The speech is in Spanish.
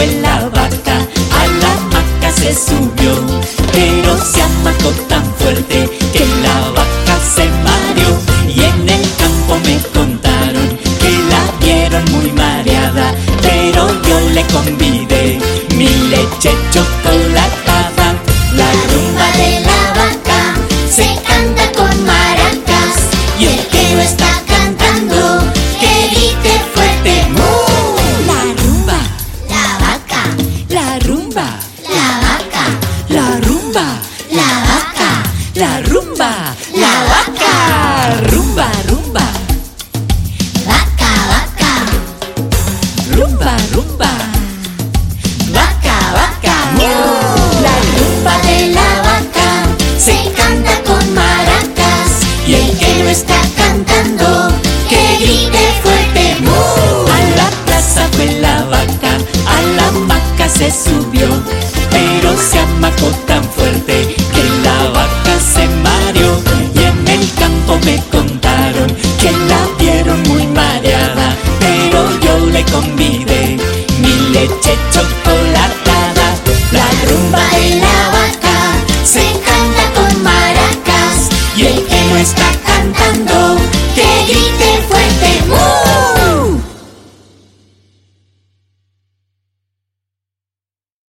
fue la vaca, a la vaca se subió, pero se amacó tan fuerte que la vaca se mareó. Y en el campo me contaron que la vieron muy mareada, pero yo le convidé mi leche chocolate. rumba, la vaca. La rumba, la vaca. La rumba, la vaca. Rumba, rumba. Vaca, vaca. Rumba, rumba. se subió, pero se amacó tan fuerte que la vaca se mareó. Y en el campo me contaron que la vieron muy mareada, pero yo le convidé mi leche chocolatada. La rumba de la vaca se canta con maracas y el que no está cantando